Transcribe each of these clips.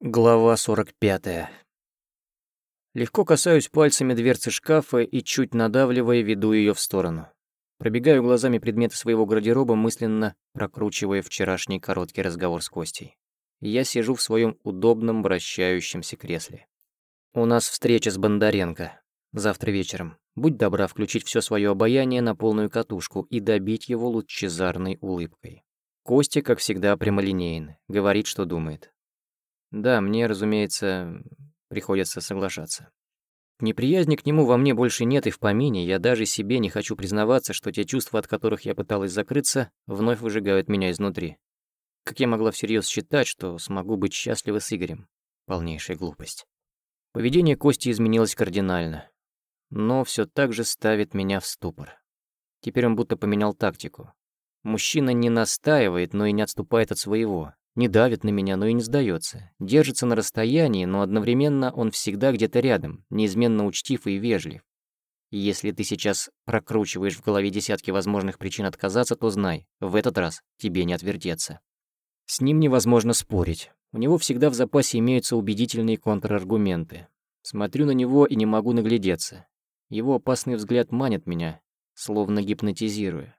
Глава 45. Легко касаюсь пальцами дверцы шкафа и, чуть надавливая, веду ее в сторону. Пробегаю глазами предметы своего гардероба, мысленно прокручивая вчерашний короткий разговор с Костей. Я сижу в своем удобном вращающемся кресле. У нас встреча с Бондаренко. Завтра вечером. Будь добра включить все свое обаяние на полную катушку и добить его лучезарной улыбкой. Костя, как всегда, прямолинеен, говорит, что думает. Да, мне, разумеется, приходится соглашаться. Неприязни к нему во мне больше нет и в помине, я даже себе не хочу признаваться, что те чувства, от которых я пыталась закрыться, вновь выжигают меня изнутри. Как я могла всерьез считать, что смогу быть счастлива с Игорем? Полнейшая глупость. Поведение Кости изменилось кардинально, но все так же ставит меня в ступор. Теперь он будто поменял тактику. Мужчина не настаивает, но и не отступает от своего. Не давит на меня, но и не сдается. Держится на расстоянии, но одновременно он всегда где-то рядом, неизменно учтив и вежлив. Если ты сейчас прокручиваешь в голове десятки возможных причин отказаться, то знай, в этот раз тебе не отвертеться. С ним невозможно спорить. У него всегда в запасе имеются убедительные контраргументы. Смотрю на него и не могу наглядеться. Его опасный взгляд манит меня, словно гипнотизируя.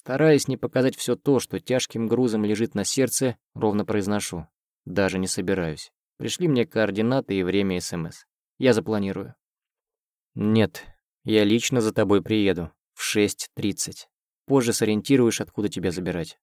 Стараясь не показать все то, что тяжким грузом лежит на сердце, ровно произношу. Даже не собираюсь. Пришли мне координаты и время СМС. Я запланирую. Нет, я лично за тобой приеду. В 6.30. Позже сориентируешь, откуда тебя забирать.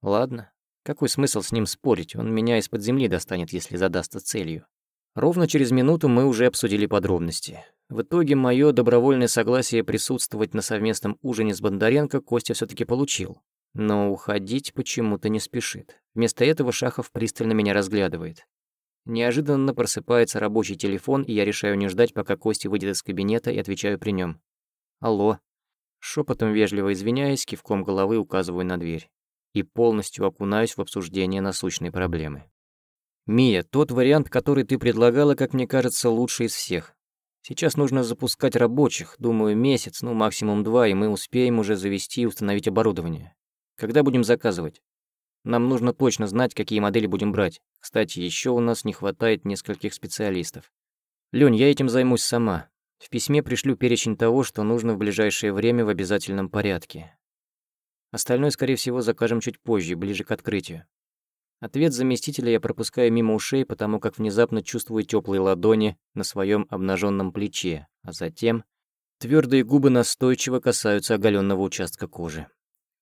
Ладно. Какой смысл с ним спорить? Он меня из-под земли достанет, если задастся целью. Ровно через минуту мы уже обсудили подробности. В итоге мое добровольное согласие присутствовать на совместном ужине с Бондаренко Костя все таки получил. Но уходить почему-то не спешит. Вместо этого Шахов пристально меня разглядывает. Неожиданно просыпается рабочий телефон, и я решаю не ждать, пока Костя выйдет из кабинета, и отвечаю при нем. «Алло». Шепотом вежливо извиняясь, кивком головы указываю на дверь. И полностью окунаюсь в обсуждение насущной проблемы. «Мия, тот вариант, который ты предлагала, как мне кажется, лучший из всех. Сейчас нужно запускать рабочих, думаю, месяц, ну максимум два, и мы успеем уже завести и установить оборудование. Когда будем заказывать? Нам нужно точно знать, какие модели будем брать. Кстати, еще у нас не хватает нескольких специалистов. Лёнь, я этим займусь сама. В письме пришлю перечень того, что нужно в ближайшее время в обязательном порядке. Остальное, скорее всего, закажем чуть позже, ближе к открытию. Ответ заместителя я пропускаю мимо ушей, потому как внезапно чувствую теплые ладони на своем обнаженном плече, а затем твердые губы настойчиво касаются оголенного участка кожи.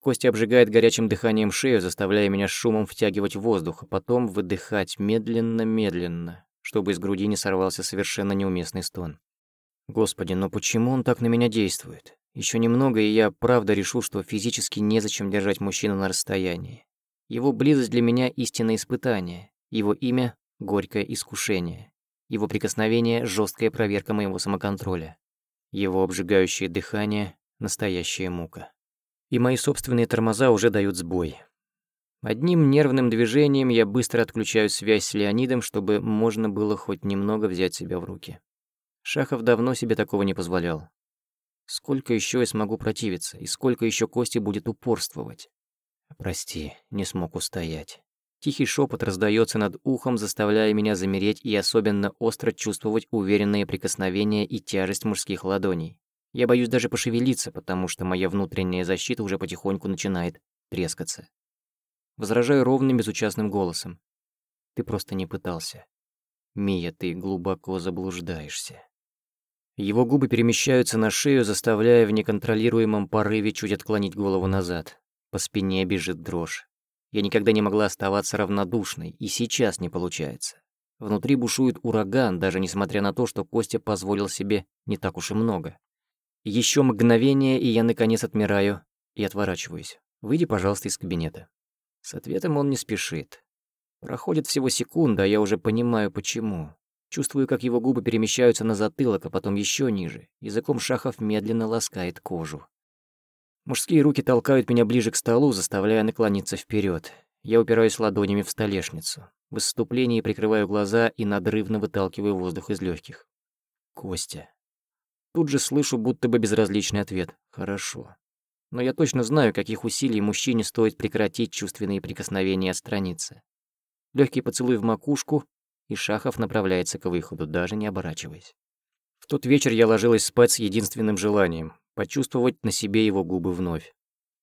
Костя обжигает горячим дыханием шею, заставляя меня шумом втягивать воздух, а потом выдыхать медленно-медленно, чтобы из груди не сорвался совершенно неуместный стон. Господи, но почему он так на меня действует? Еще немного, и я правда решу, что физически незачем держать мужчину на расстоянии. Его близость для меня истинное испытание, его имя — горькое искушение, его прикосновение — жесткая проверка моего самоконтроля, его обжигающее дыхание — настоящая мука. И мои собственные тормоза уже дают сбой. Одним нервным движением я быстро отключаю связь с Леонидом, чтобы можно было хоть немного взять себя в руки. Шахов давно себе такого не позволял. Сколько еще я смогу противиться, и сколько еще Кости будет упорствовать? «Прости, не смог устоять». Тихий шепот раздается над ухом, заставляя меня замереть и особенно остро чувствовать уверенные прикосновения и тяжесть мужских ладоней. Я боюсь даже пошевелиться, потому что моя внутренняя защита уже потихоньку начинает трескаться. Возражаю ровным, безучастным голосом. Ты просто не пытался. Мия, ты глубоко заблуждаешься. Его губы перемещаются на шею, заставляя в неконтролируемом порыве чуть отклонить голову назад. По спине бежит дрожь. Я никогда не могла оставаться равнодушной, и сейчас не получается. Внутри бушует ураган, даже несмотря на то, что Костя позволил себе не так уж и много. Еще мгновение, и я наконец отмираю и отворачиваюсь. Выйди, пожалуйста, из кабинета. С ответом он не спешит. Проходит всего секунда, а я уже понимаю, почему. Чувствую, как его губы перемещаются на затылок, а потом еще ниже. Языком Шахов медленно ласкает кожу. Мужские руки толкают меня ближе к столу, заставляя наклониться вперед. Я упираюсь ладонями в столешницу. В выступлении прикрываю глаза и надрывно выталкиваю воздух из легких. Костя. Тут же слышу будто бы безразличный ответ. Хорошо. Но я точно знаю, каких усилий мужчине стоит прекратить чувственные прикосновения и отстраниться. Легкий поцелуй в макушку, и Шахов направляется к выходу, даже не оборачиваясь. В тот вечер я ложилась спать с единственным желанием — почувствовать на себе его губы вновь.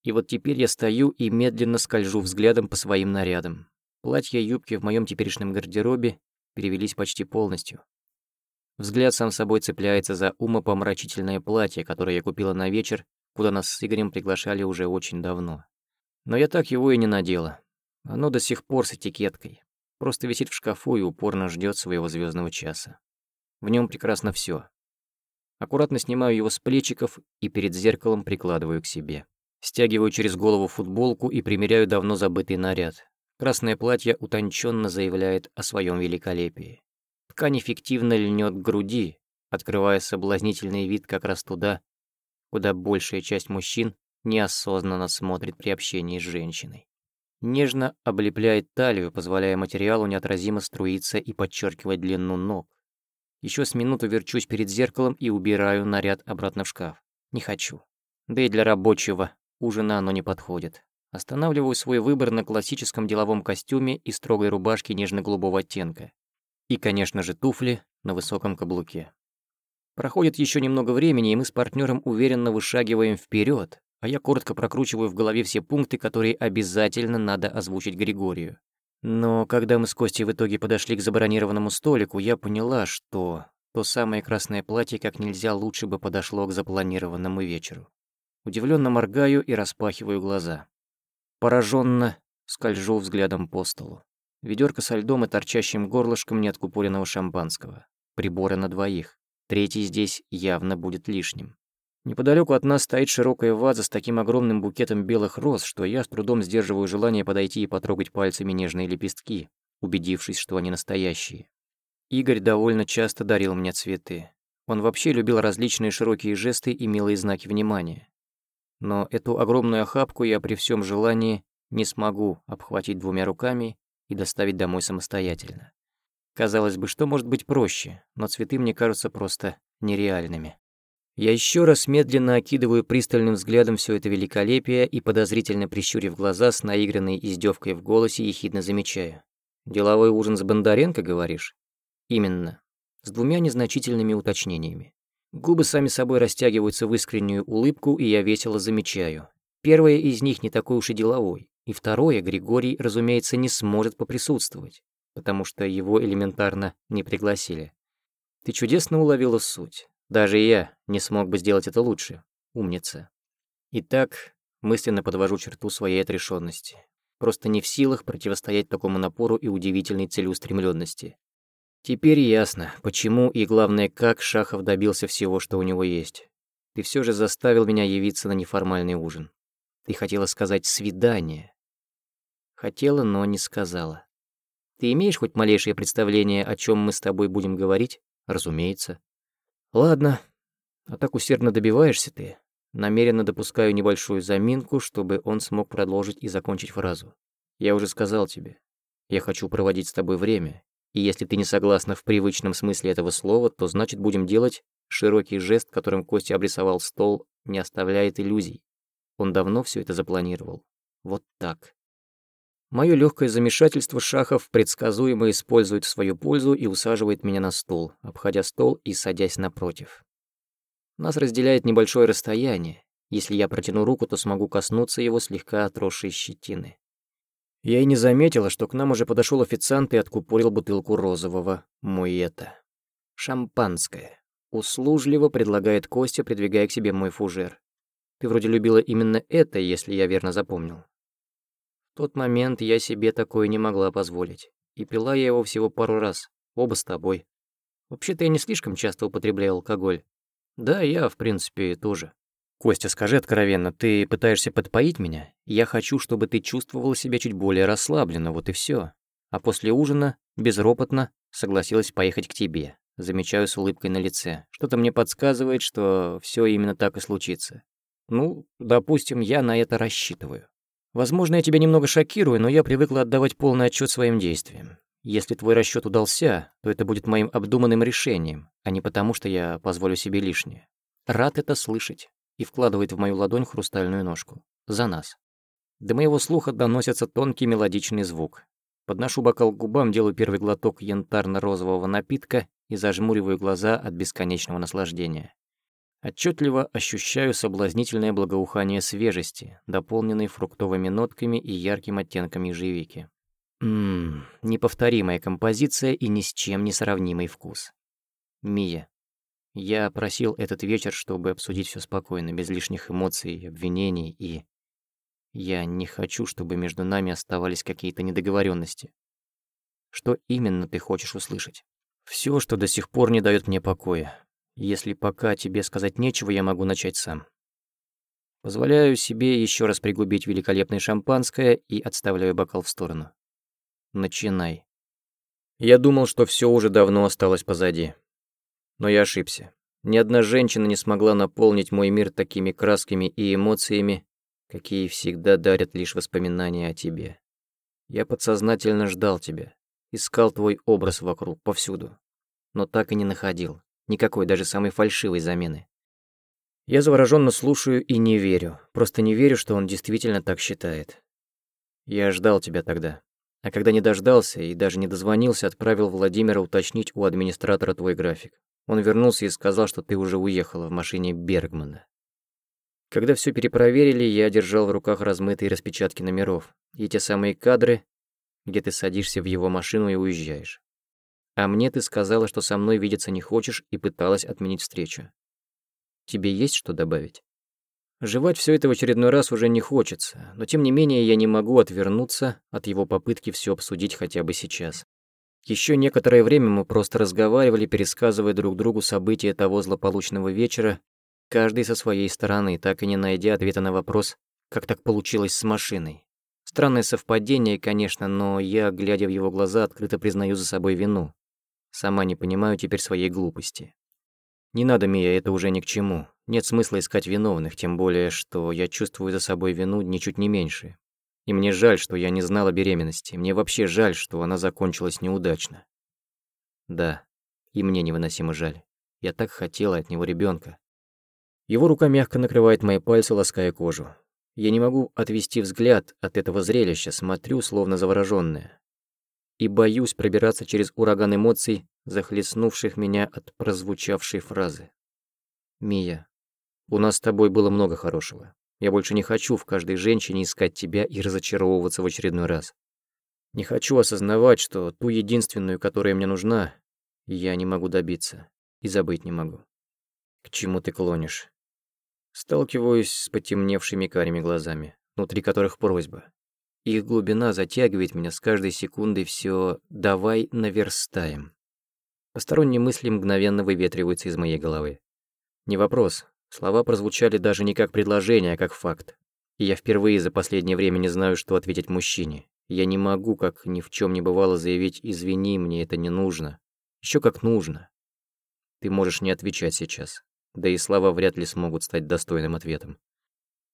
И вот теперь я стою и медленно скольжу взглядом по своим нарядам. Платья и юбки в моем теперешнем гардеробе перевелись почти полностью. Взгляд сам собой цепляется за умопомрачительное платье, которое я купила на вечер, куда нас с Игорем приглашали уже очень давно. Но я так его и не надела. Оно до сих пор с этикеткой. Просто висит в шкафу и упорно ждет своего звездного часа. В нем прекрасно все. Аккуратно снимаю его с плечиков и перед зеркалом прикладываю к себе. Стягиваю через голову футболку и примеряю давно забытый наряд. Красное платье утонченно заявляет о своем великолепии. Ткань эффективно льнет к груди, открывая соблазнительный вид как раз туда, куда большая часть мужчин неосознанно смотрит при общении с женщиной. Нежно облепляет талию, позволяя материалу неотразимо струиться и подчеркивать длину ног. Еще с минуту верчусь перед зеркалом и убираю наряд обратно в шкаф. Не хочу. Да и для рабочего ужина оно не подходит. Останавливаю свой выбор на классическом деловом костюме и строгой рубашке нежно-голубого оттенка. И, конечно же, туфли на высоком каблуке. Проходит еще немного времени, и мы с партнером уверенно вышагиваем вперед, а я коротко прокручиваю в голове все пункты, которые обязательно надо озвучить Григорию. Но когда мы с Костей в итоге подошли к забронированному столику, я поняла, что то самое красное платье как нельзя лучше бы подошло к запланированному вечеру. Удивленно моргаю и распахиваю глаза. Пораженно скольжу взглядом по столу. Ведерко со льдом и торчащим горлышком неоткупоренного шампанского. Приборы на двоих. Третий здесь явно будет лишним. Неподалеку от нас стоит широкая ваза с таким огромным букетом белых роз, что я с трудом сдерживаю желание подойти и потрогать пальцами нежные лепестки, убедившись, что они настоящие. Игорь довольно часто дарил мне цветы. Он вообще любил различные широкие жесты и милые знаки внимания. Но эту огромную охапку я при всем желании не смогу обхватить двумя руками и доставить домой самостоятельно. Казалось бы, что может быть проще, но цветы мне кажутся просто нереальными. Я еще раз медленно окидываю пристальным взглядом все это великолепие и, подозрительно прищурив глаза с наигранной издевкой в голосе, ехидно замечаю. «Деловой ужин с Бондаренко, говоришь?» «Именно. С двумя незначительными уточнениями. Губы сами собой растягиваются в искреннюю улыбку, и я весело замечаю. Первое из них не такой уж и деловой. И второе, Григорий, разумеется, не сможет поприсутствовать, потому что его элементарно не пригласили. Ты чудесно уловила суть. Даже я не смог бы сделать это лучше. Умница. Итак, мысленно подвожу черту своей отрешенности. Просто не в силах противостоять такому напору и удивительной целеустремленности. Теперь ясно, почему и, главное, как Шахов добился всего, что у него есть. Ты все же заставил меня явиться на неформальный ужин. Ты хотела сказать «свидание», Хотела, но не сказала. Ты имеешь хоть малейшее представление, о чем мы с тобой будем говорить? Разумеется. Ладно. А так усердно добиваешься ты. Намеренно допускаю небольшую заминку, чтобы он смог продолжить и закончить фразу. Я уже сказал тебе. Я хочу проводить с тобой время. И если ты не согласна в привычном смысле этого слова, то значит будем делать широкий жест, которым Костя обрисовал стол, не оставляет иллюзий. Он давно все это запланировал. Вот так. Мое легкое замешательство Шахов предсказуемо использует в свою пользу и усаживает меня на стул, обходя стол и садясь напротив. Нас разделяет небольшое расстояние. Если я протяну руку, то смогу коснуться его слегка отросшей щетины. Я и не заметила, что к нам уже подошел официант и откупорил бутылку розового муэта. Шампанское. Услужливо предлагает Костя, придвигая к себе мой фужер. Ты вроде любила именно это, если я верно запомнил тот момент я себе такое не могла позволить. И пила я его всего пару раз, оба с тобой. Вообще-то я не слишком часто употребляю алкоголь. Да, я, в принципе, тоже. Костя, скажи откровенно, ты пытаешься подпоить меня? Я хочу, чтобы ты чувствовала себя чуть более расслабленно, вот и все. А после ужина, безропотно, согласилась поехать к тебе. Замечаю с улыбкой на лице. Что-то мне подсказывает, что все именно так и случится. Ну, допустим, я на это рассчитываю. Возможно, я тебя немного шокирую, но я привыкла отдавать полный отчет своим действиям. Если твой расчет удался, то это будет моим обдуманным решением, а не потому, что я позволю себе лишнее. Рад это слышать. И вкладывает в мою ладонь хрустальную ножку. За нас. До моего слуха доносится тонкий мелодичный звук. Подношу бокал к губам, делаю первый глоток янтарно-розового напитка и зажмуриваю глаза от бесконечного наслаждения. Отчетливо ощущаю соблазнительное благоухание свежести, дополненной фруктовыми нотками и ярким оттенком ежевики. Ммм, неповторимая композиция и ни с чем не сравнимый вкус. Мия. Я просил этот вечер, чтобы обсудить все спокойно, без лишних эмоций, обвинений и... Я не хочу, чтобы между нами оставались какие-то недоговоренности. Что именно ты хочешь услышать? Все, что до сих пор не дает мне покоя. Если пока тебе сказать нечего, я могу начать сам. Позволяю себе еще раз пригубить великолепное шампанское и отставляю бокал в сторону. Начинай. Я думал, что все уже давно осталось позади. Но я ошибся. Ни одна женщина не смогла наполнить мой мир такими красками и эмоциями, какие всегда дарят лишь воспоминания о тебе. Я подсознательно ждал тебя, искал твой образ вокруг, повсюду, но так и не находил, никакой даже самой фальшивой замены. Я завороженно слушаю и не верю, просто не верю, что он действительно так считает. Я ждал тебя тогда, а когда не дождался и даже не дозвонился, отправил Владимира уточнить у администратора твой график. Он вернулся и сказал, что ты уже уехала в машине Бергмана. Когда все перепроверили, я держал в руках размытые распечатки номеров и те самые кадры, где ты садишься в его машину и уезжаешь. А мне ты сказала, что со мной видеться не хочешь и пыталась отменить встречу. Тебе есть что добавить? Жевать все это в очередной раз уже не хочется, но тем не менее я не могу отвернуться от его попытки все обсудить хотя бы сейчас. Еще некоторое время мы просто разговаривали, пересказывая друг другу события того злополучного вечера Каждый со своей стороны, так и не найдя ответа на вопрос, как так получилось с машиной. Странное совпадение, конечно, но я, глядя в его глаза, открыто признаю за собой вину. Сама не понимаю теперь своей глупости. Не надо, Мия, это уже ни к чему. Нет смысла искать виновных, тем более, что я чувствую за собой вину ничуть не меньше. И мне жаль, что я не знала беременности. Мне вообще жаль, что она закончилась неудачно. Да, и мне невыносимо жаль. Я так хотела от него ребенка. Его рука мягко накрывает мои пальцы, лаская кожу. Я не могу отвести взгляд от этого зрелища, смотрю, словно заворожённая. И боюсь пробираться через ураган эмоций, захлестнувших меня от прозвучавшей фразы. «Мия, у нас с тобой было много хорошего. Я больше не хочу в каждой женщине искать тебя и разочаровываться в очередной раз. Не хочу осознавать, что ту единственную, которая мне нужна, я не могу добиться и забыть не могу. К чему ты клонишь? Сталкиваюсь с потемневшими карими глазами, внутри которых просьба. Их глубина затягивает меня с каждой секундой все «давай наверстаем». Посторонние мысли мгновенно выветриваются из моей головы. Не вопрос. Слова прозвучали даже не как предложение, а как факт. И я впервые за последнее время не знаю, что ответить мужчине. Я не могу, как ни в чем не бывало, заявить «извини, мне это не нужно». Еще как нужно. Ты можешь не отвечать сейчас да и слова вряд ли смогут стать достойным ответом.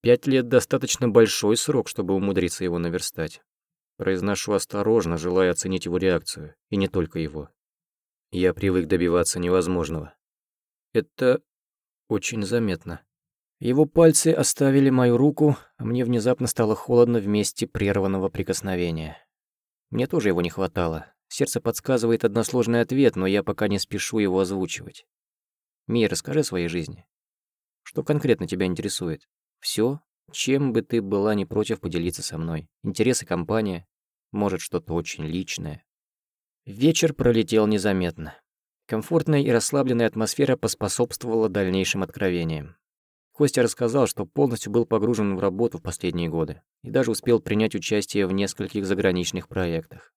Пять лет — достаточно большой срок, чтобы умудриться его наверстать. Произношу осторожно, желая оценить его реакцию, и не только его. Я привык добиваться невозможного. Это очень заметно. Его пальцы оставили мою руку, а мне внезапно стало холодно в месте прерванного прикосновения. Мне тоже его не хватало. Сердце подсказывает односложный ответ, но я пока не спешу его озвучивать. Мия, расскажи о своей жизни. Что конкретно тебя интересует? Все, чем бы ты была не против поделиться со мной. Интересы компания, может, что-то очень личное. Вечер пролетел незаметно. Комфортная и расслабленная атмосфера поспособствовала дальнейшим откровениям. Костя рассказал, что полностью был погружен в работу в последние годы и даже успел принять участие в нескольких заграничных проектах.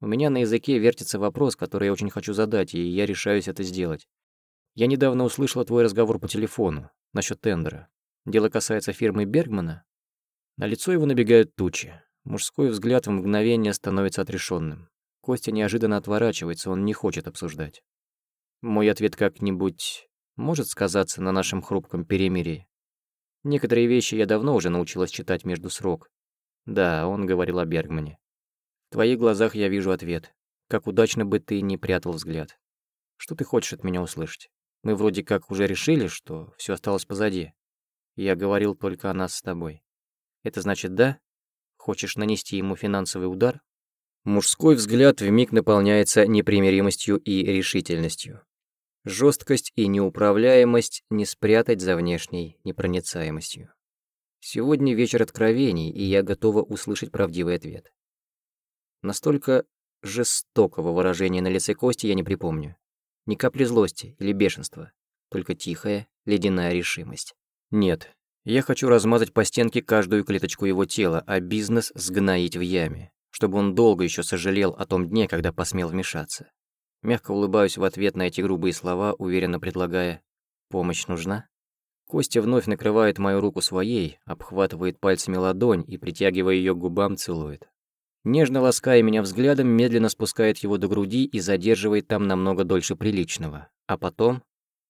У меня на языке вертится вопрос, который я очень хочу задать, и я решаюсь это сделать. Я недавно услышала твой разговор по телефону насчет тендера. Дело касается фирмы Бергмана. На лицо его набегают тучи. Мужской взгляд в мгновение становится отрешенным. Костя неожиданно отворачивается, он не хочет обсуждать. Мой ответ как-нибудь может сказаться на нашем хрупком перемирии. Некоторые вещи я давно уже научилась читать между срок. Да, он говорил о Бергмане. В твоих глазах я вижу ответ. Как удачно бы ты не прятал взгляд. Что ты хочешь от меня услышать? Мы вроде как уже решили, что все осталось позади. Я говорил только о нас с тобой. Это значит да? Хочешь нанести ему финансовый удар? Мужской взгляд вмиг наполняется непримиримостью и решительностью. Жесткость и неуправляемость не спрятать за внешней непроницаемостью. Сегодня вечер откровений, и я готова услышать правдивый ответ. Настолько жестокого выражения на лице Кости я не припомню. Ни капли злости или бешенства, только тихая, ледяная решимость. Нет, я хочу размазать по стенке каждую клеточку его тела, а бизнес сгноить в яме, чтобы он долго еще сожалел о том дне, когда посмел вмешаться. Мягко улыбаюсь в ответ на эти грубые слова, уверенно предлагая «Помощь нужна?». Костя вновь накрывает мою руку своей, обхватывает пальцами ладонь и, притягивая ее к губам, целует. Нежно лаская меня взглядом, медленно спускает его до груди и задерживает там намного дольше приличного, а потом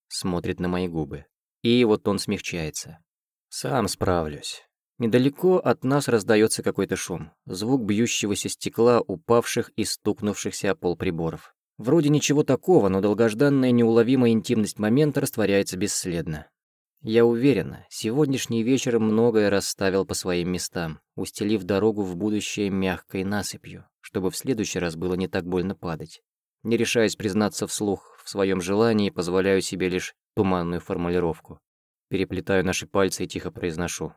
смотрит на мои губы. И его тон смягчается. «Сам справлюсь». Недалеко от нас раздается какой-то шум, звук бьющегося стекла, упавших и стукнувшихся о пол приборов. Вроде ничего такого, но долгожданная неуловимая интимность момента растворяется бесследно. Я уверена, сегодняшний вечер многое расставил по своим местам, устелив дорогу в будущее мягкой насыпью, чтобы в следующий раз было не так больно падать. Не решаясь признаться вслух в своем желании, позволяю себе лишь туманную формулировку. Переплетаю наши пальцы и тихо произношу.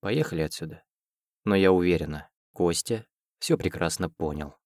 Поехали отсюда. Но я уверена, Костя все прекрасно понял.